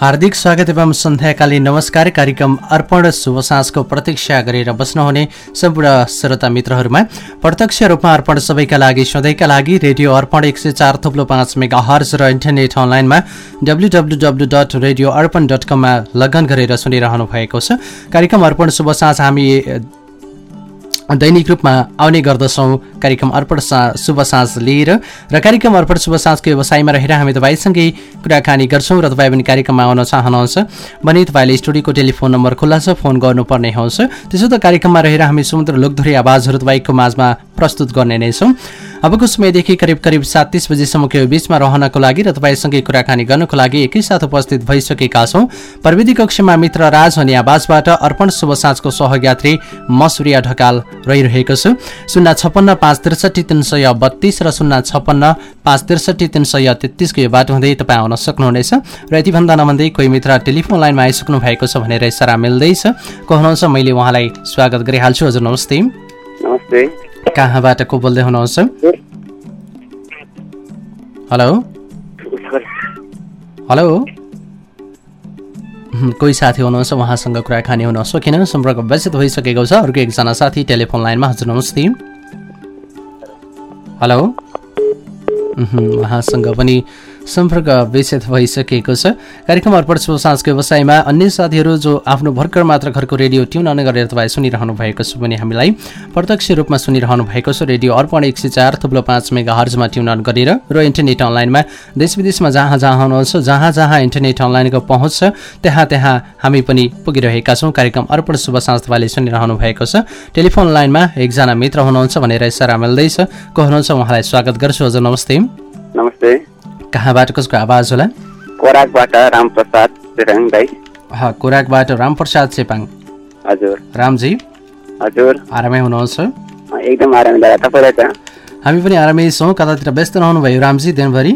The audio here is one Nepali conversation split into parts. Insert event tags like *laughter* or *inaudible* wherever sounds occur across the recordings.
हार्दिक स्वागत एवं सन्ध्याकालीन नमस्कार। कार्यक्रम अर्पण शुभ साँझको प्रतीक्षा गरेर बस्नुहुने सम्पूर्ण श्रोता मित्रहरूमा। प्रत्यक्ष रूपमा अर्पण सबैका लागि सधैँका लागि रेडियो अर्पण एक सय चार थुप्लो पाँच मेगा हर्ज र इन्टरनेट अनलाइनमा W dot radio Arpan dot कममा लगन गरेर सुनिरहनु भएको छ। कार्यक्रम अर्पण शुभ साँझ हामी दैनिक रूपमा आउने गर्दछौँ। कार्यक्रम अर्पण शुभ साँझ लिएर र कार्यक्रम अर्पण शुभ साँझको व्यवसायमा रहेर हामी तपाईँसँगै कुराकानी गर्छौँ र तपाईँ पनि कार्यक्रममा आउन चाहनुहुन्छ। भने तपाईँले स्टुडियोको टेलिफोन नम्बर खुल्ला छ फोन गर्नुपर्ने हुन्छ। त्यसो त कार्यक्रममा रहेर हामी समुद्र लोकधुरी आवाजहरू तपाईँको माझमा प्रस्तुत गर्ने नै छौँ। अबको समयदेखि करिब करिब सात तिस बजीसम्मको बिचमा रहनको लागि र तपाईँसँगै कुराकानी गर्नको लागि एकैसाथ उपस्थित भइसकेका छौँ। प्रविधि कक्षमा मित्र राज अनि आवाजबाट अर्पण शुभ साँझको सहयात्री मसुरिया ढकाल रहिरहेको छु। शून्य छप्पन्न पाँच त्रिसठी तिन सय बत्तिस र शून्य छप्पन्न पाँच त्रिसठी तिन सय तेत्तिसको यो बाटो हुँदै तपाईँ आउन सक्नुहुनेछ। र यतिभन्दा नभन्दै कोही मित्र टेलिफोन लाइनमा आइसक्नु भएको छ भनेर इसारा मिल्दैछ। को हुनुहुन्छ? मैले उहाँलाई स्वागत गरिहाल्छु। हजुर नमस्ते। नमस्ते। कहाँबाट को बोल्दै हुनुहुन्छ? हेलो? हेलो? कोही साथी हुनुहुन्छ? उहाँसँग कुराकानी हुन सकेन सम्पर्क व्यस्त भइसकेको छ। अर्को एकजना साथी टेलिफोन लाइनमा हजुर नमस्ते हेलो? उहाँसँग पनि सम्पर्क विच्छेद भइसकेको छ। कार्यक्रम अर्पण शुभ साँझको व्यवसायमा अन्य साथीहरू जो आफ्नो भर्खर मात्र घरको रेडियो ट्युन अन गरेर तपाईँ सुनिरहनु भएको छ भने हामीलाई प्रत्यक्ष रूपमा सुनिरहनु भएको छ। रेडियो अर्पण एक सय चार थुप्रो पाँच मेगा हर्जमा ट्युन अन गरेर र इन्टरनेट अनलाइनमा देश विदेशमा जहाँ जहाँ हुनुहुन्छ जहाँ जहाँ इन्टरनेट अनलाइनको पहुँच छ त्यहाँ त्यहाँ हामी पनि पुगिरहेका छौँ। कार्यक्रम अर्पण शुभ साँझ तपाईँले सुनिरहनु भएको छ। टेलिफोन लाइनमा एकजना मित्र हुनुहुन्छ भनेर इसारा मिल्दैछ। को हुनुहुन्छ? उहाँलाई स्वागत गर्छु। हजुर नमस्ते। नमस्ते। कहाँबाट कसको आवाज होला? कोराकबाट रामप्रसाद चेपाङ दाई। कोराकबाट रामप्रसाद चेपाङ हजुर। रामजी? हजुर। आरामै हुनुहुन्छ? एकदम आराम दादा तपाईँलाई त? हामी पनि आरामै छौँ कतातिर व्यस्त रहनुभयो रामजी दिनभरि?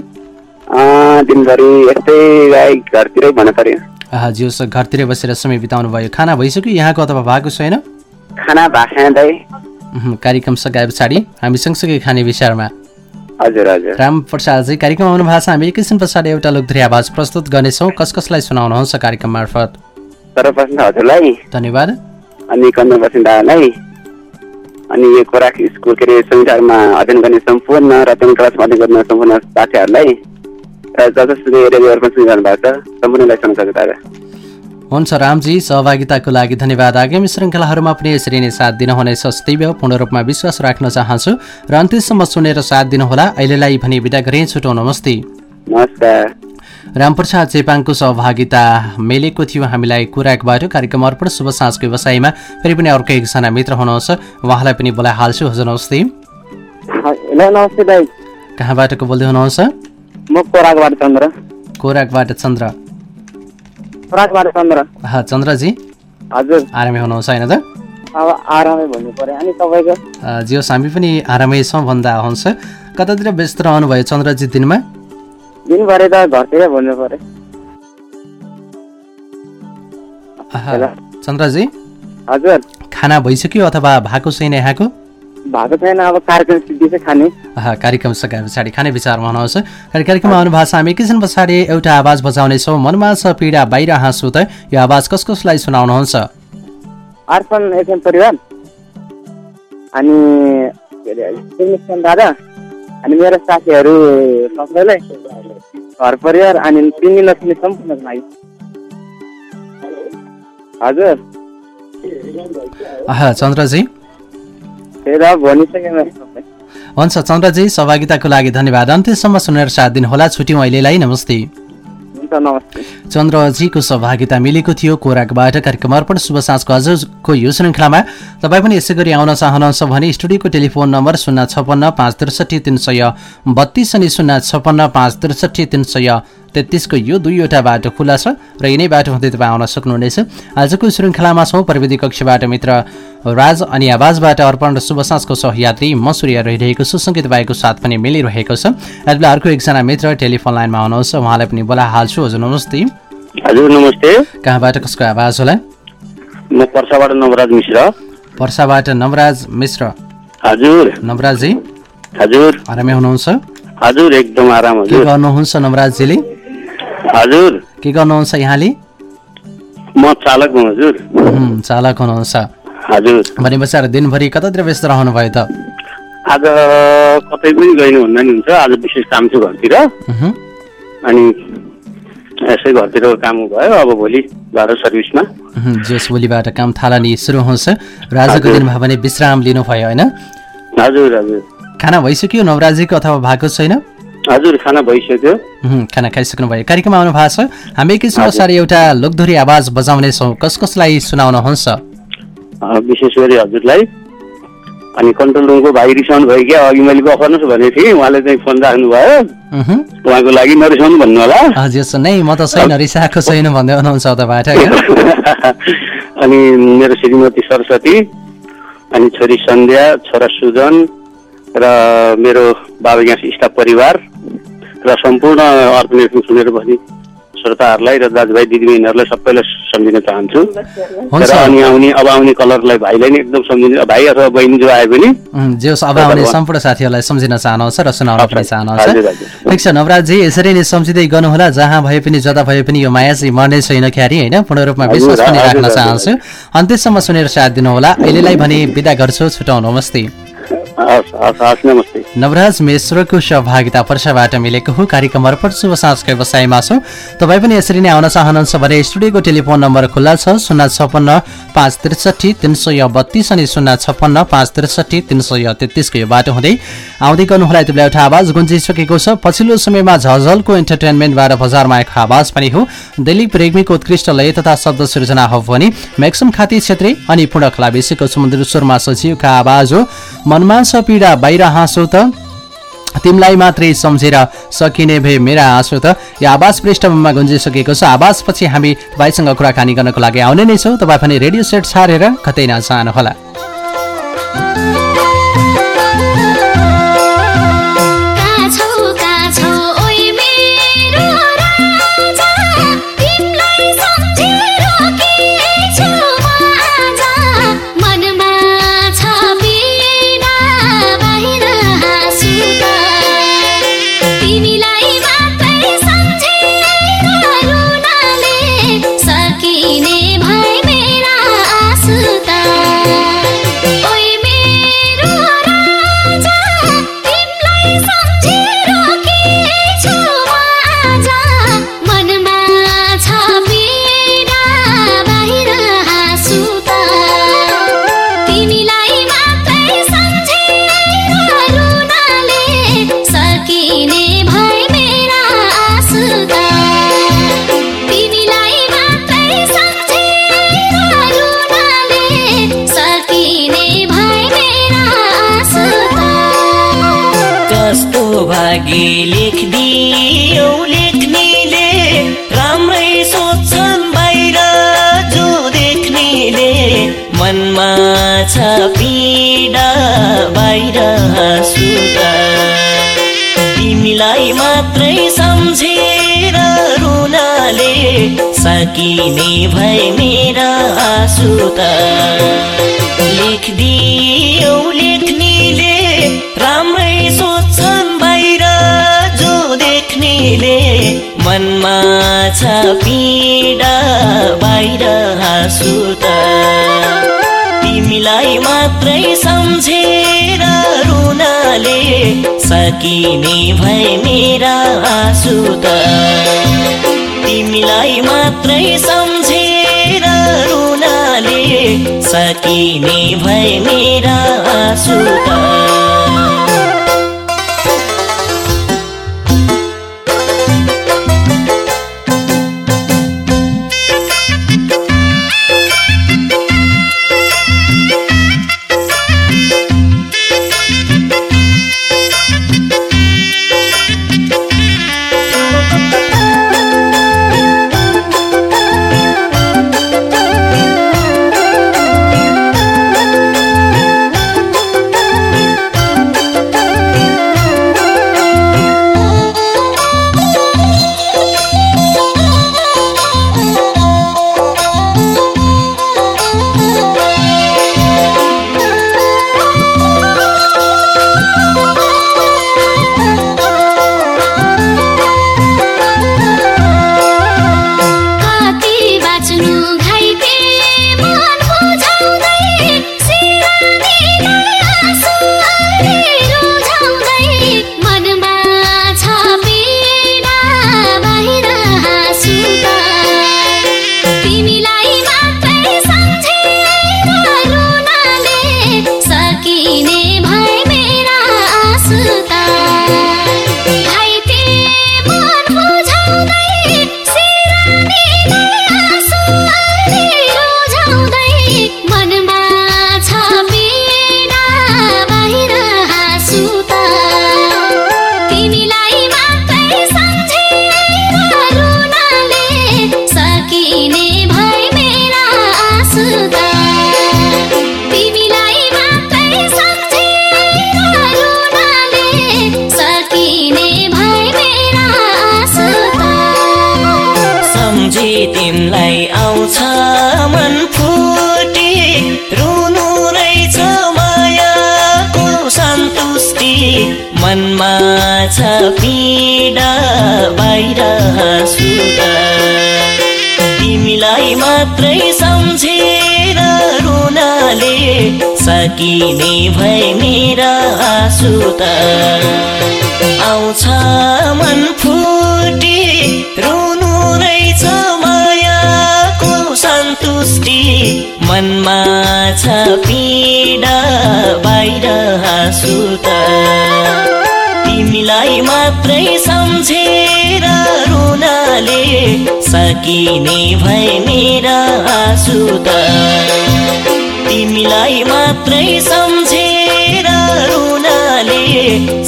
दिनभरि यस्तै घरतिरै भन्नु पर्यो। घरतिरै बसेर समय बिताउनु भयो। खाना भइसक्यो यहाँको अथवा भएको छैन? खाना भएको दाई। कार्यक्रम सकाए पछाडि। हामी सँगसँगै खाने विचारमा। हजुर हजुर। राम प्रसादजी कार्यक्रम आउनु भएको छ। हामी एकैछिन पछाडि एउटा लोकधरी आवाज प्रस्तुत गर्नेछौँ। कस कसलाई सुनाउनुहुन्छ कार्यक्रम मार्फत? सर्वप्रथम हजुरलाई धन्यवाद। अनि कन्द बसिन्दालाई अनि यो खोराक स्कुल के अरे संविधानमा अध्ययन गर्ने सम्पूर्ण र त्यहाँ क्लासमा अध्ययन गर्ने सम्पूर्ण साथीहरूलाई र जसले रेडियो अर्पण सुनिरहनु भएको छ सम्पूर्णलाई सुन्न सक्छ हुन्छ रामजी सहभागिताको लागि धन्यवाद। आगामी श्रृङ्खलाहरूमा पनि यसरी नै साथ दिनुहुनेछ दैव पूर्ण रूपमा विश्वास राख्न चाहन्छु र अन्त्यसम्म सुनेर साथ दिनुहोला। अहिलेलाई भने बिदा गरेँ छुटो नमस्ते रामप्रसाद चेपाङको सहभागिता मिलेको थियो हामीलाई कुराकबाट। कार्यक्रम अर्पण शुभ साँझको व्यवसायमा फेरि पनि अर्को एकजना मित्र हुनुहुन्छ उहाँलाई पनि बोलाइहाल्छु हजुर नमस्ते। कहाँबाट बोल्दै हुनुहुन्छ? कोराकबाट चन्द्र। कोराकबाट चन्द्र। चन्द्रजी? हजुर। आरामै हुनुहुन्छ होइन त? अब आरामै भन्नु पर्यो। अनि तपाईँको? जियोस् हामी पनि आरामै छौँ भन्दा हुन्छ। कतातिर व्यस्त रहनुभयो चन्द्रजी दिनमा? दिनभरि त घरतिरै भन्नु पर्यो। चन्द्रजी? हजुर। खाना भइसक्यो अथवा भएको छैन यहाँको? भएको छैन अब कार्यक्रम सिद्धि चाहिँ खाने। कार्यक्रम सकाए पछाडि खाने विचारमा हुनुहुन्छ कार्यक्रममा आउनु भएको छ हामी एकैछिन पछाडि एउटा आवाज बजाउनेछौँ। मनमा छ पीडा बाहिर हाँसु त यो आवाज कस कसलाई सुनाउनुहुन्छ? अर्पण एफएम परिवार। अनि दादा। अनि मेरो साथीहरू सबैलाई। घर परिवार अनि दिन नसुने सम्पूर्णको लागि हजुर। चन्द्रजी। हुन्छ चन्द्रजी सहभागिताको लागि धन्यवाद। अन्त्यसम्म सुनेर साथ दिनुहोला। छुट्यौँ अहिलेलाई। नमस्ते। चन्द्रजीको सहभागिता मिलेको थियो। कोराकबाट कार्यक्रम अर्पण। शुभ साँझको आजको यो श्रृङ्खलामा तपाईँ पनि यसै गरी आउन चाहनुहुन्छ भने स्टुडियोको टेलिफोन नम्बर शून्य छपन्न पाँच त्रिसठी तिन सय बत्तिस अनि शून्य छपन्न पाँच त्रिसठी तिन सय तेत्तिसको यो दुईवटा बाटो खुला छ र यिनै बाटो हुँदै तपाईँ आउन सक्नुहुनेछ। आजको श्रृङ्खलामा छौँ प्रविधि कक्षबाट मित्र राज अनि आवाजबाट अर्पण र शुभ साँझको सहयात्री म सूर्य रहिरहेको छु। सँगै तपाईँको साथ पनि मिलिरहेको छ। यति बेला अर्को एकजना मित्र टेलिफोन लाइनमा आउनुहुन्छ उहाँलाई पनि बोलाइहाल्छु हजुर नमस्ते। हजुर नमस्ते। कहाँबाट कसको आवाज होला? म पर्साबाट नवराज मिश्र। पर्साबाट नवराज मिश्र। हजुर। नवराजी हजुर। आरामै हुनुहुन्छ? हजुर एकदम आराम। के गर्नुहुन्छ नवराजजीले? हजुर। के गर्नुहुन्छ यहाँले? म चालक हुँ हजुर। चालक हुनुहुन्छ। हजुर। भनेपछि दिनभरि कतातिर व्यस्त रहनुभयो त? आज कतै पनि गइनु भन्दा नि हुन्छ। आज विशेष काम थियो घरतिर। अनि यसै घरतिर काम भयो अब भोलि बाह्र सर्भिसमा। जस भोलिबाट काम थालनी सुरु हुन्छ र आजको। दिनमा भने विश्राम लिनुभयो होइन? हजुर हजुर। खाना भइसक्यो नवराजीको अथवा भएको छैन? हजुर खाना भइसक्यो। खाना खाइसक्नु भयो। कार्यक्रममा आउनु भएको छ। हामी एकैछिन। पछाडि एउटा लोकधोरी आवाज बजाउनेछौँ कस कसलाई सुनाउनुहुन्छ? विशेष गरी हजुरलाई। अनि कन्ट्रोल रुमको भाइ रिसाउनु भयो क्या? अघि मैले गफर्नुहोस् भनेको थिएँ। उहाँले चाहिँ फोन राख्नु भयो। उहुँ, उहाँको लागि नरिसाउनु भन्नु होला। हजुर नै म त छैन रिसाएको छैन भन्दै हुनुहुन्छ होइन *laughs* अनि मेरो श्रीमती सरस्वती अनि छोरी सन्ध्या छोरा सुजन र मेरो बाबा ग्यास स्टाफ परिवार। र सम्पूर्ण अर्पण सुनेर बस्ने श्रोताहरूलाई र दाजुभाइ दिदीबहिनीहरूलाई सबैलाई सम्झिन चाहन्छु। हुन्छ। र अनि आउने अब आउने कलरलाई भाइलाई नि एकदम सम्झिनु भाइ अथवा बहिनी जो आए पनि। जे होस् अब आउने सम्पूर्ण साथीहरूलाई सम्झिन चाहनुहुन्छ र सुनाउन पनि चाहनुहुन्छ। ठिक छ नवराजी यसरी नै सम्झिँदै गर्नुहोला। जहाँ भए पनि जता भए पनि यो माया चाहिँ मर्ने छैन क्यारी होइन? पूर्ण रूपमा विश्वास पनि राख्न। चाहन्छु। अन्त्यसम्म सुनेर साथ दिनुहोला। अहिलेलाई भने बिदा गर्छु। छुटाउ नमस्ते नवराज मिश्रको सहभागिता पर्साबाट मिलेको हो कार्यक्रम अर्पण शुभ साँझको व्यवसायमा छौँ। तपाईँ पनि यसरी नै आउन चाहनुहुन्छ भने स्टुडियोको टेलिफोन नम्बर खुल्ला छ शून्य छपन्न पाँच त्रिसठी तिन सय बत्तिस अनि शून्य छपन्न पाँच त्रिसठी तिन सय तेत्तिसको यो बाटो हुँदै आउँदै गर्नुहोला बेला एउटा आवाज गुन्जिसकेको छ। पछिल्लो समयमा झझलको इन्टरटेनमेन्टबाट बजारमा आएको आवाज पनि हो। दिलीप रेग्मीको उत्कृष्ट लय तथा शब्द सृजना हो भने म्याक्सम खाती छेत्री अनि पूर्ण खलाबेसीको समुद्र स्वरमा सचिवका आवाज हो। मनमा छ पीडा बाहिर हाँसो त। तिमीलाई मात्रै सम्झेर सकिने भए मेरा आँसु त। यो आवाज पृष्ठभूमिमा गुन्जिसकेको छ। आवाजपछि हामी तपाईँसँग कुराकानी गर्नको लागि आउने नै छौँ। तपाईँ पनि रेडियो सेट छाडेर कतै नजानुहोला। तिमीलाई मात्रै सम्झेर रुनाले सकिने भए मेरा आँसु त। लेखिदियो लेख्नेले राम्रै सोच्छन् बाहिर जो देख्नेले। मनमा छ पीडा बाहिर हाँसु त। तिमीलाई मात्रै रुनाले सकिने भए मेरा आँसु त तिमीलाई मात्रै सम्झेर रुनाले सकिने भए मेरा आँसु त छ पीडा बाहिर तिमीलाई मात्रै सम्झेर रुनाले सकिने भए मेरा आँसु त। आउँछ मन फुटी रुनु रहेछ मायाको सन्तुष्टि। मनमा छ पीडा बाहिर हाँसु त तिमीलाई मात्रै सम्झेर रुनाले सकिने भए मेरा आँसु त। तिमीलाई मात्रै सम्झेर रुनाले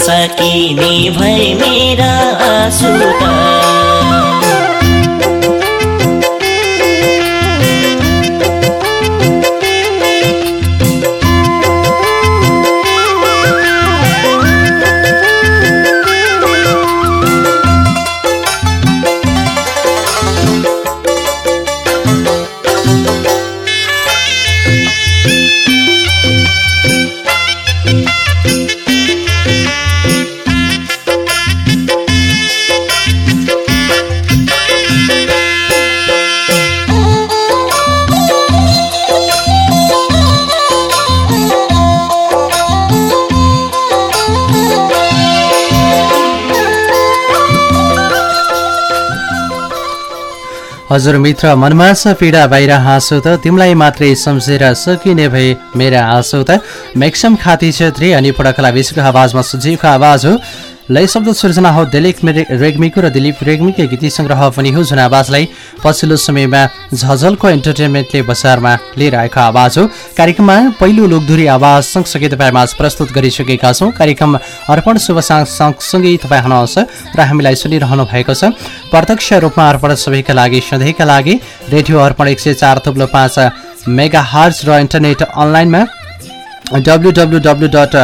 सकिने भए मेरा आँसु त। हजुर मित्र मनमा छ पीडा बाहिर हाँसो त तिमीलाई मात्रै सम्झेर सकिने भए मेरा आँसु त मेक्सम खाती छेत्री अनि पडकला विश्वको आवाजमा सुजीवको आवाज हो। लय शब्द सृजना हो दिलीप रेग्मीको र दिलीप रेग्मीको गीत सङ्ग्रह पनि हो जुन आवाजलाई पछिल्लो समयमा झझलको इन्टरटेनमेन्टले बजारमा लिएर आएको आवाज हो। कार्यक्रममा पहिलो लोकधुरी आवाज सँगसँगै तपाईँमा आज प्रस्तुत गरिसकेका छौँ। कार्यक्रम अर्पण शुभ सँगसँगै तपाईँ हुनुहुन्छ र हामीलाई सुनिरहनु भएको छ। प्रत्यक्ष रूपमा अर्पण सबैका लागि सधैँका लागि रेडियो अर्पण एक सय चार थुप्लो पाँच मेगा हार्ज र इन्टरनेट अनलाइनमा W W W dot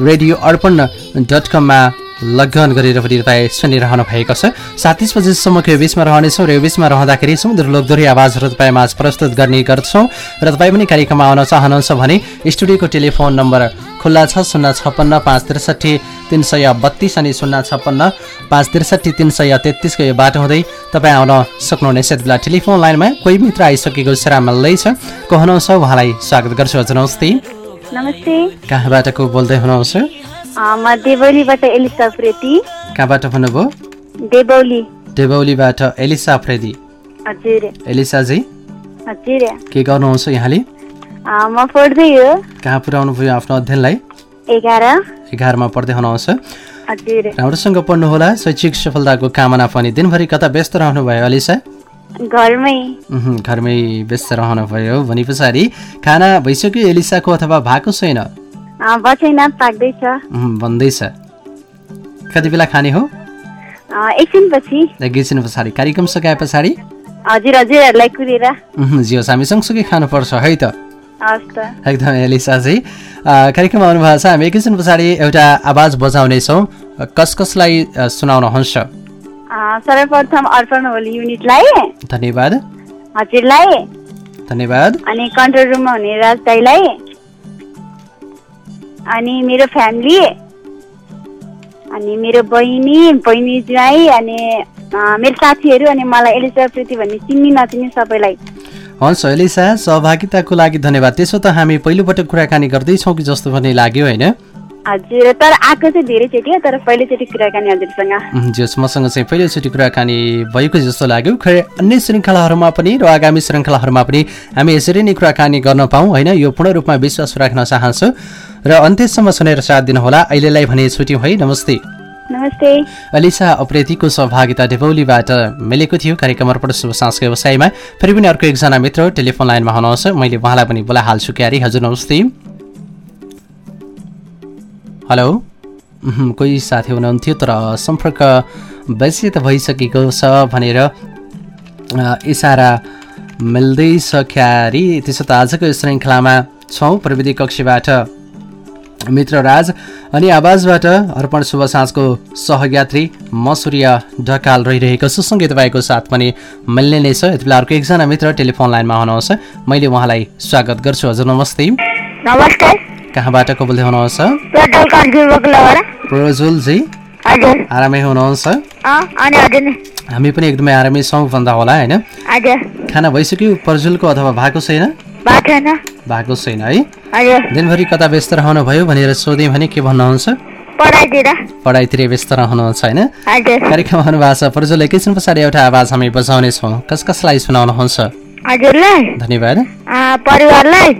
radio Arpan dot कममा लगन गरेर पनि तपाईँ सुनिरहनु भएको छ। सात तिस बजीसम्मको यो बिचमा रहनेछौँ र यो बिचमा रहँदाखेरि सुन्दर लोकदोरी आवाजहरू तपाईँ माझ प्रस्तुत गर्ने गर्छौँ र तपाईँ पनि कार्यक्रममा आउन चाहनुहुन्छ भने स्टुडियोको टेलिफोन नम्बर खुल्ला छ शून्य छप्पन्न पाँच त्रिसठी तिन सय बत्तिस अनि शून्य छप्पन्न पाँच त्रिसठी तिन सय तेत्तिसको यो बाटो हुँदै तपाईँ आउन सक्नुहुनेछ। यति बेला टेलिफोन लाइनमा कोही मित्र आइसकेको सेरा मिल्दैछ को हुनुहुन्छ? उहाँलाई स्वागत गर्छु। हजुर नमस्ते। नमस्ते। कहाँबाट को बोल्दै हुनुहुन्छ? म देवौलीबाट एलिसा प्रेती कहाँबाट भन्नुभयो? देवौली। डेबौलीबाट एलिसा अफ्रेदी। हजुर। एलिसाजी? हजुर। के गर्नुहुन्छ यहाँले? म पढ्दै हो। कहाँ पुर्याउनु भयो आफ्नो अध्ययनलाई? एघार। एघारमा पढ्दै हुनुहुन्छ। राम्रोसँग पढ्नुहोला शैक्षिक सफलताको कामना पनि दिनभरि कता व्यस्त रहनुभयो अलिसा? घरमै। घरमै व्यस्त रहनुभयो। भने पछाडि खाना भइसक्यो एलिसाको अथवा भएको छैन? बन्दैछ कति बेला खाने हो? एकैछिन पछाडि। कार्यक्रम सकाए पछाडि? हजुर हजुरहरूलाई कुरेर। जियोस् हामी सँगसँगै खानुपर्छ है त? एकदम एलिसाजी कार्यक्रममा आउनुभएको छ हामी एकैछिन पछाडि एउटा आवाज बजाउनेछौँ। कस कसलाई सुनाउनुहुन्छ सर्वप्रथम अर्पण होल युनिटलाई। धन्यवाद। हजुरलाई। धन्यवाद। अनि कन्ट्रोल रुममा हुने राज दाईलाई। अनि मेरो फ्यामिली अनि मेरो बहिनी बहिनी ज्वाइँ अनि मेरो साथीहरू अनि मलाई एलिसा प्रीति भन्ने चिन्ने नचिन्ने सबैलाई। हुन्छ एलिसा सहभागिताको लागि धन्यवाद। त्यसो त हामी पहिलोपटक कुराकानी गर्दैछौँ कि जस्तो पनि लाग्यो होइन? हजुर तर आएको चाहिँ धेरैचोटि तर पहिलोचोटि कुराकानी हजुरसँग। जस मसँग चाहिँ पहिलोचोटि कुराकानी भएको जस्तो लाग्यो। खै अन्य श्रृङ्खलाहरूमा पनि र आगामी श्रृङ्खलाहरूमा पनि हामी यसरी नै कुराकानी गर्न पाऊँ होइन? यो पूर्ण रूपमा विश्वास राख्न चाहन्छु। र अन्त्यसम्म सुनेर साथ दिनुहोला। अहिलेलाई भने छुट्यौँ है नमस्ते। नमस्ते। अलिसा अप्रेतीको सहभागिता डेभौलीबाट मिलेको थियो कार्यक्रम अर्पण शुभ सांस्कृतिक व्यवसायमा। फेरि पनि अर्को एकजना मित्र टेलिफोन लाइनमा हुनुहुन्छ। मैले उहाँलाई पनि बोलाइहाल्छु क्यारी। हजुर नमस्ते। हेलो। कोही साथी हुनुहुन्थ्यो तर सम्पर्क व्यस्त भइसकेको छ भनेर इसारा मिल्दैछ क्यारी त्यसो त आजको श्रृङ्खलामा छौँ प्रविधि कक्षबाट। मित्र राज अनि आवाजबाट अर्पण शुभ साँझको सहयात्री म सूर्य ढकाल रहिरहेको छु। सँगै तपाईँको साथ पनि मिल्ने नै छ। यति बेला अर्को एकजना मित्र टेलिफोन लाइनमा हुनुहुन्छ। मैले उहाँलाई स्वागत गर्छु। हजुर नमस्ते। नमस्ते कहाँबाट को बोल्दै हुनुहुन्छ? प्रज्वलजी आरामै हुनुहुन्छ? हामी पनि एकदमै आरामै छौँ भन्दा होला होइन? खाना भइसक्यो? पर्जुलको अथवा भएको छैन? भएको छैन। है? दिनभरि कता व्यस्त रहनुभयो भनेर सोधेँ भने के भन्नुहुन्छ? पढाइतिर। व्यस्त रहनुहुन्छ होइन? कार्यक्रम हुनुभएको छ पर्जुल एकैछिन पछाडि एउटा आवाज हामी बजाउनेछौँ। कस कसलाई सुनाउनुहुन्छ? हजुरलाई। धन्यवाद। परिवारलाई।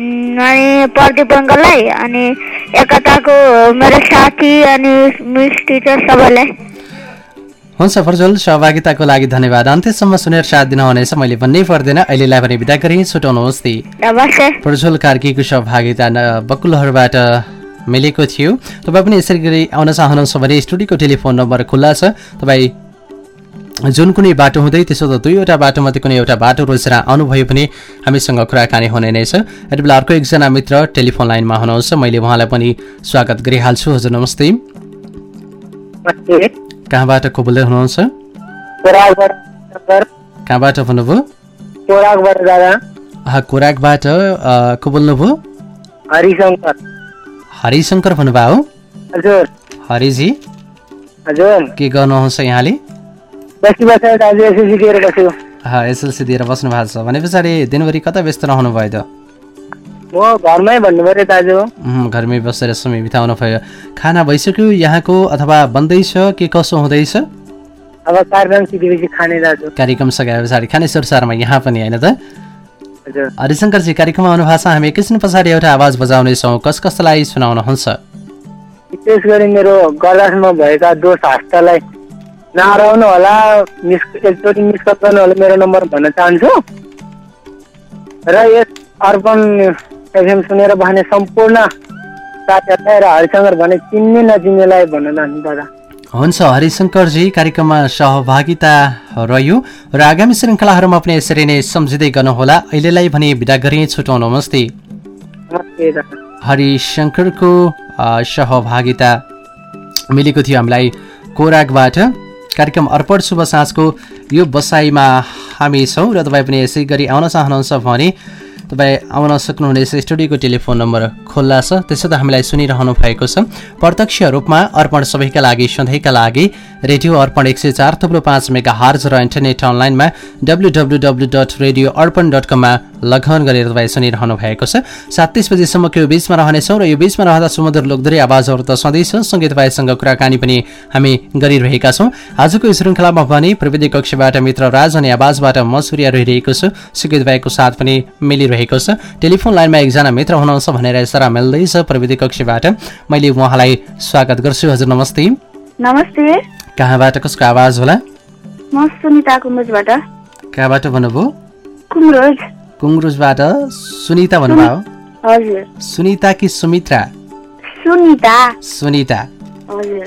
अनि प्रदीप अङ्कललाई अनि एकताको मेरो साथी अनि मिस टिचर सबैलाई। हुन्छ प्रज्वल सहभागिताको लागि धन्यवाद। अन्त्यसम्म सुनेर साथ दिनुहुनेछ मैले भन्नै पर्दैन। अहिलेलाई भने बिदा गरेँ छुटाउनुहोस् ती। प्रज्वल कार्कीको सहभागिता बकुलहरूबाट मिलेको थियो। तपाईँ पनि यसरी गरी आउन चाहनुहुन्छ भने स्टुडियोको टेलिफोन नम्बर खुल्ला छ। तपाईँ जुन कुनै बाटो हुँदै त्यसो त दुईवटा बाटोमध्ये कुनै एउटा बाटो रोजेर आउनुभयो भने हामीसँग कुराकानी हुने नै छ। यति बेला अर्को एकजना मित्र टेलिफोन लाइनमा हुनुहुन्छ। मैले उहाँलाई पनि स्वागत गरिहाल्छु। हजुर नमस्ते। कहाँबाट को बोल्दै हुनुहुन्छ कहाँबाट भन्नुभयो? कोराकबाट को बोल्नुभयो हरिशङ्कर। हरिशङ्कर भन्नुभयो? हरिजी। के गर्नुहुन्छ यहाँले? एसएलसी दिएर बस्नु भएको छ। भने पछाडि दिनभरि कता व्यस्त रहनु भयो त? म घरमै बसेर समय बिताउनु भयो। खाना भइसक्यो यहाँको अथवा बन्दैछ के कसो हुँदैछ? अब कार्यक्रम सकाए पछाडि। खाने सरसारमा यहाँ पनि होइन त? हरिशङ्करजी कार्यक्रममा आउनु भएको छ। हामी एकैछिन पछाडि एउटा आवाज बजाउनेछौँ। कस कसलाई सुनाउनुहुन्छ? विशेष गरी मेरो गलासमा भएका दोष हस्तलाई नहराउनु होला मिस एकचोटि मिस गर्नु होला मेरो नम्बर भन्न चाहन्छु। र यस अर्पण एफएम सुनेर बस्ने सम्पूर्ण साथीहरूलाई र हरिशङ्कर भने चिन्ने नचिन्नेलाई भन्न चाहन्छु दादा। हुन्छ हरिशङ्करजी कार्यक्रममा सहभागिता रह्यो। र आगामी श्रृङ्खलाहरूमा पनि यसरी नै सम्झिँदै गर्नुहोला। अहिलेलाई भने बिदा गरी छुटाउनु नमस्ते हरिशङ्करको सहभागिता मिलेको थियो हामीलाई कोराकबाट कार्यक्रम अर्पण शुभ साँझको यो बसाइमा हामी छौँ र तपाईँ पनि यसै गरी आउन चाहनुहुन्छ भने तपाईँ आउन सक्नुहुनेछ। स्टुडियोको टेलिफोन नम्बर खुल्ला छ। त्यसो त हामीलाई सुनिरहनु भएको छ। प्रत्यक्ष रूपमा अर्पण सबैका लागि सधैँका लागि रेडियो अर्पण एक सय चार थुप्रो पाँच मेगा हार्ज र इन्टरनेट अनलाइनमा W W W dot radio Arpan dot कममा लगन गरेर तपाईँ सुनिरहनु भएको छ। सात तिस बजीसम्मको यो बिचमा रहनेछौँ र यो बिचमा रहँदा सुमधुर लोकधरी आवाजहरू त सधैँ छ सँगै तपाईँसँग कुराकानी पनि हामी गरिरहेका छौँ। आजको श्रृङ्खलामा भने प्रविधि कक्षबाट मित्र राज अनि आवाजबाट म सूर्य रहिरहेको छु। सँगै तपाईँको साथ पनि मिलिरहेको छ। टेलिफोन लाइनमा एकजना मित्र हुनुहुन्छ भनेर यसरा मिल्दैछ प्रविधि कक्षबाट। मैले उहाँलाई स्वागत गर्छु। हजुर नमस्ते। नमस्ते। कहाँबाट कसको आवाज होला? म सुनिता कुमुजबाट कहाँबाट भन्नुभयो? कुमरोज। कुङ्ग्रुजबाट सुनिता भन्नुभयो। सुनिता कि सुमित्रा? सुनिता। सुनिता।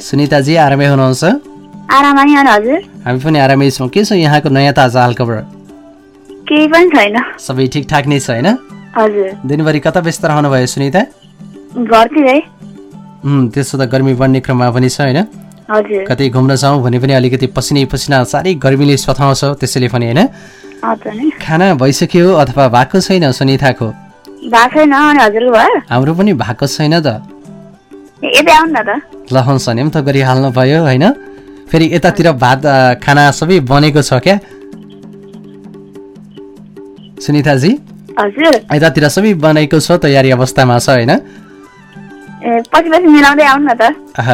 सुनिताजी आरामै हुनुहुन्छ? हामी पनि आरामै छौँ। के छ यहाँको नयाँ ताजा हालखबर? केही पनि छैन। सबै ठिकठाक नै छ होइन? दिनभरि कता व्यस्त रहनुभयो सुनिता? घरतिरै उम्, त्यसो त गर्मी बढ्ने क्रममा पनि छ होइन? कतै घुम्न जाउँ भने पनि अलिकति पसिनै पसिना साह्रै गर्मीले सताउँछ त्यसैले पनि होइन? खाना भइसक्यो अथवा भएको छैन सुनिताको हाम्रो पनि भएको छैन त। ल हुन्छ नि त गरिहाल्नु भयो होइन? फेरि यतातिर भात खाना सबै बनेको छ क्या? सुनिताजी? हजुर। यतातिर सबै बनेको छ तयारी अवस्थामा छ होइन?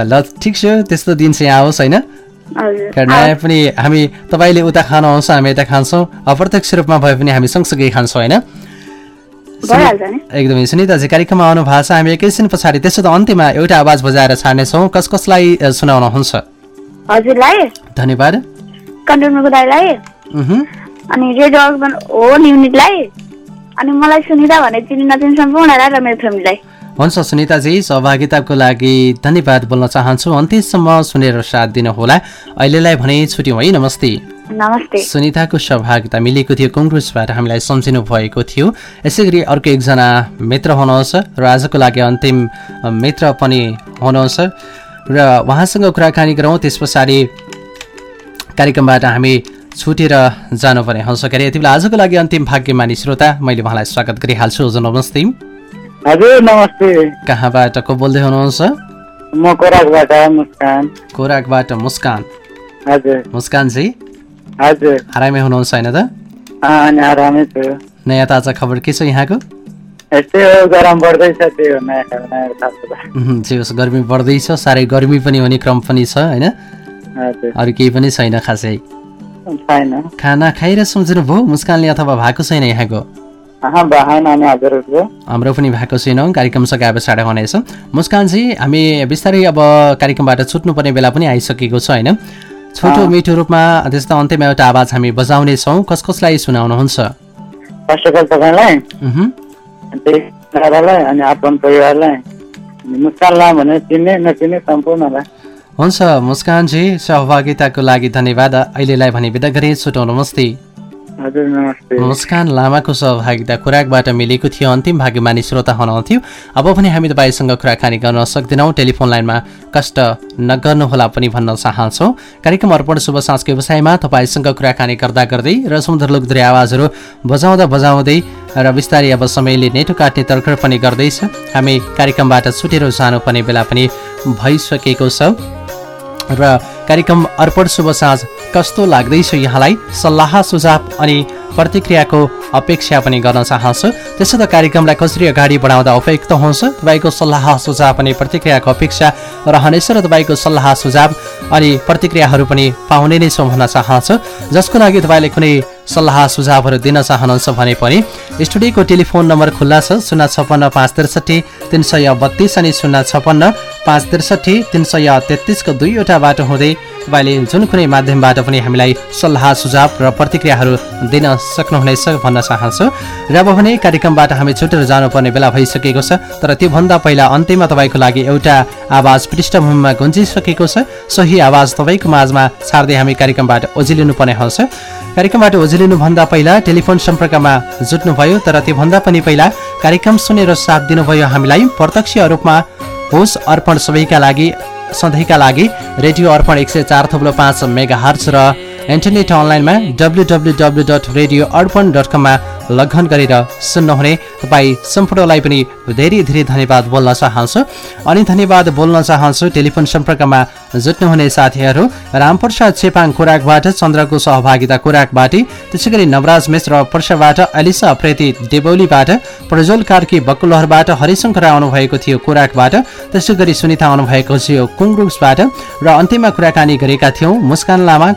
ल ठिक छ त्यस्तो दिन चाहिँ आओस् होइन? नयाँ पनि हामी तपाईँले उता खानु आउँछ हामी यता खान्छौँ। अप्रत्यक्ष रूपमा भए पनि हामी सँगसँगै खान्छौँ होइन? एकदमै सुनिताजी कार्यक्रममा आउनु भएको छ। हामी एकैछिन पछाडि त्यसो त अन्त्यमा एउटा आवाज बजाएर छाड्नेछौँ। कस कसलाई सुनाउनुहुन्छ? हजुरलाई? धन्यवाद। अनि रेडियो अर्बन होल युनिटलाई अनि मलाई सुनिदा भने चिनी नचिनी सम्पूर्णलाई र मेरो फ्यामिलीलाई। हुन्छ सुनिताजी सहभागिताको लागि धन्यवाद बोल्न चाहन्छु। अन्त्यसम्म सुनेर साथ दिनुहोला। अहिलेलाई भने छुट्यौँ है नमस्ते। नमस्ते। सुनिताको सहभागिता मिलेको थियो कङ्ग्रेसबाट हामीलाई सम्झिनु भएको थियो। यसै गरी अर्को एकजना मित्र हुनुहुन्छ र आजको लागि अन्तिम मित्र पनि हुनुहुन्छ। र उहाँसँग कुराकानी गरौँ त्यस पछाडि कार्यक्रमबाट हामी छुटेर जानुपर्ने हुन्छ। के अरे यति बेला आजको लागि अन्तिम भाग्यमानी श्रोता मैले उहाँलाई स्वागत गरिहाल्छु। हजुर नमस्ते। हजुर नमस्ते। कहाँबाट को बोल्दै हुनुहुन्छ? म कोराकबाट मुस्कान। कोराकबाट मुस्कान। हजुर। मुस्कानजी? हजुर। आरामै हुनुहुन्छ होइन त? आरामै छु। नयाँ ताजा खबर के छ यहाँको? यस्तै हो गरम बढ्दैछ त्यही हो नयाँ खाना नयाँ। उहुँ, जे होस् गर्मी बढ्दैछ साह्रै गर्मी पनि हुने क्रम पनि छ होइन? अरू केही पनि छैन खासै। छैन। खाना खाएर सम्झिनु भयो मुस्कानले अथवा भएको छैन यहाँको। हाम्रो पनि भएको छैन कार्यक्रम सकाए पछाडि हुनेछ मुस्कानजी हामी बिस्तारै अब कार्यक्रमबाट छुट्नुपर्ने बेला पनि आइसकेको छ होइन? छोटो मिठो रूपमा त्यस्तो अन्त्यमा एउटा आवाज हामी बजाउनेछौँ कस कसलाई सुनाउनुहुन्छ? फर्स्ट अफ अल तपाईँलाई? उहुँ, त्यही दादालाई अनि आफ्नो परिवारलाई। अनि मुस्कानलाई भने चिन्ने नचिन्ने सम्पूर्णलाई हुन्छ मुस्कानजी सहभागिताको लागि धन्यवाद। अहिलेलाई भने बिदा गरेँ। छुटो नमस्ते मुस्कान लामाको सहभागिता खुराकबाट मिलेको थियो अन्तिम भाग्यमानी श्रोता हुनुहुन्थ्यो अब पनि हामी तपाईँसँग कुराकानी गर्न सक्दैनौँ। टेलिफोन लाइनमा कष्ट नगर्नुहोला पनि भन्न चाहन्छौँ। कार्यक्रम अर्पण शुभ साँझको व्यवसायमा तपाईँसँग कुराकानी गर्दा गर्दै र सुन्दर लोकद्री आवाजहरू बजाउँदा बजाउँदै र बिस्तारै अब समयले नेटो काट्ने तर्खर पनि गर्दैछ। हामी कार्यक्रमबाट छुटेर जानुपर्ने बेला पनि भइसकेको छ। र कार्यक्रम अर्पण शुभ साँझ कस्तो लाग्दैछ यहाँलाई सल्लाह सुझाव अनि प्रतिक्रियाको अपेक्षा पनि गर्न चाहन्छु। त्यसो त कार्यक्रमलाई कसरी अगाडि बढाउँदा उपयुक्त हुन्छ? तपाईँको सल्लाह सुझाव अनि प्रतिक्रियाको अपेक्षा रहनेछ र तपाईँको सल्लाह सुझाव अनि प्रतिक्रियाहरू पनि पाउने नै छौँ भन्न चाहन्छु। जसको लागि तपाईँले कुनै सल्लाह सुझावहरू दिन चाहनुहुन्छ भने पनि स्टुडियोको टेलिफोन नम्बर खुल्ला छ शून्य छप्पन्न पाँच त्रिसठी तिन सय बत्तिस अनि शून्य छप्पन्न पाँच त्रिसठी तिन सय तेत्तिसको दुईवटा बाटो हुँदै तपाईँले जुन कुनै माध्यमबाट पनि हामीलाई सल्लाह सुझाव र प्रतिक्रियाहरू दिन सक्नुहुनेछ भन्न चाहन्छु। र अब भने कार्यक्रमबाट हामी छुटेर जानुपर्ने बेला भइसकेको छ तर त्योभन्दा पहिला अन्त्यमा तपाईँको लागि एउटा आवाज पृष्ठभूमिमा गुन्जिसकेको छ। सोही आवाज तपाईँको माझमा छाड्दै हामी कार्यक्रमबाट ओझिलिनु पर्ने हुन्छ। कार्यक्रमबाट ओझिलिनुभन्दा पहिला टेलिफोन सम्पर्कमा जुट्नुभयो तर त्योभन्दा पनि पहिला कार्यक्रम सुनेर साथ दिनुभयो हामीलाई। प्रत्यक्ष रूपमा होस् अर्पण सबैका लागि सधैँका लागि रेडियो अर्पण एक सय चार थप्लो पाँच मेगा हर्च र इन्टरनेट अनलाइनमा W W W dot radio Arpan dot कममा लगन गरेर सुन्नुहुने। तपाईँ सम्पूर्णलाई पनि धेरै धेरै धन्यवाद बोल्न चाहन्छु। अनि धन्यवाद बोल्न चाहन्छु टेलिफोन सम्पर्कमा जुट्नुहुने साथीहरू। रामप्रसाद चेपाङ कोराकबाट चन्द्रको सहभागिता कोराकबाट त्यसै गरी नवराज मिश्र पर्साबाट अलिसा प्रेती देवौलीबाट प्रज्वल कार्की बकुलहरबाट हरिशङ्कर आउनुभएको थियो कोराकबाट त्यसै गरी सुनिता आउनुभएको थियो कुङरुक्सबाट र अन्त्यमा कुराकानी गरेका थियौँ मुस्कान लामा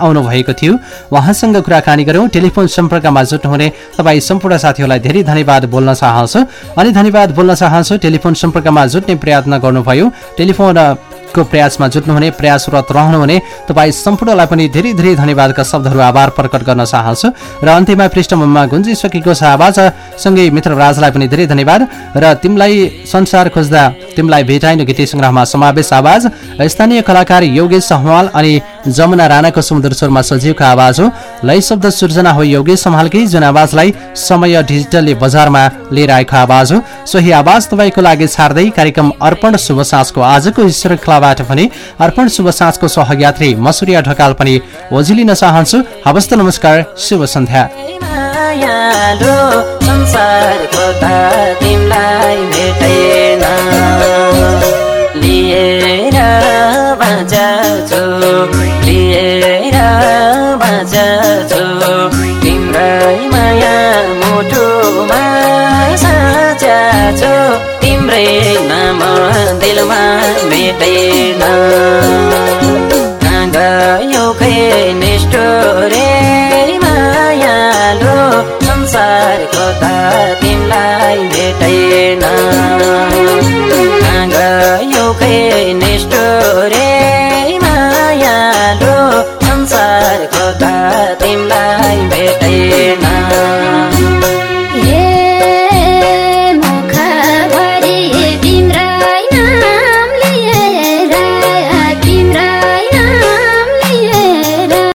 आउनुभएको थियो। उहाँसँग कुराकानी गऱ्यौँ टेलिफोन सम्पर्कमा जुट्नुहुने तपाईँ सम्पूर्ण साथीहरूलाई धेरै धन्यवाद बोल्न चाहन्छु। अनि धन्यवाद बोल्न चाहन्छु टेलिफोन सम्पर्कमा जुट्ने प्रयत्न गर्नुभयो। टेलिफोन को प्रयासमा जुट्नुहुने प्रयासरत रहनुहुने तपाईँ सम्पूर्णलाई पनि धेरै धेरै धन्यवादका शब्दहरू आभार प्रकट गर्न चाहन्छु। र अन्त्यमा पृष्ठभूमिमा गुन्जिसकेको छ आवाज सँगै मित्र राजलाई पनि धेरै धन्यवाद। र तिमीलाई संसार खोज्दा तिमीलाई भेटाइनु गीत सङ्ग्रहमा समावेश आवाज। स्थानीय कलाकार योगेश हमाल अनि जमुना राणाको समुद्र स्वरमा सजीवको आवाज हो। लय शब्द सृजना हो योगेश सम्हालकै जुन आवाजलाई समय डिजिटलले बजारमा लिएर आएको आवाज हो। सोही आवाज तपाईँको लागि छाड्दै कार्यक्रम अर्पण शुभ साँझको आजको श्रृङ्खलाबाट पनि अर्पण शुभ साँझको सहयात्री मसुरिया ढकाल पनि ओझिलिन चाहन्छु। हवस् नमस्कार शुभ सन्ध्या। तिमीलाई बाँच्छु। लिएर बाँच्छु। तिम्रै माया मुटुमा साँचा छु तिम्रै नाम दिलमा भेटेन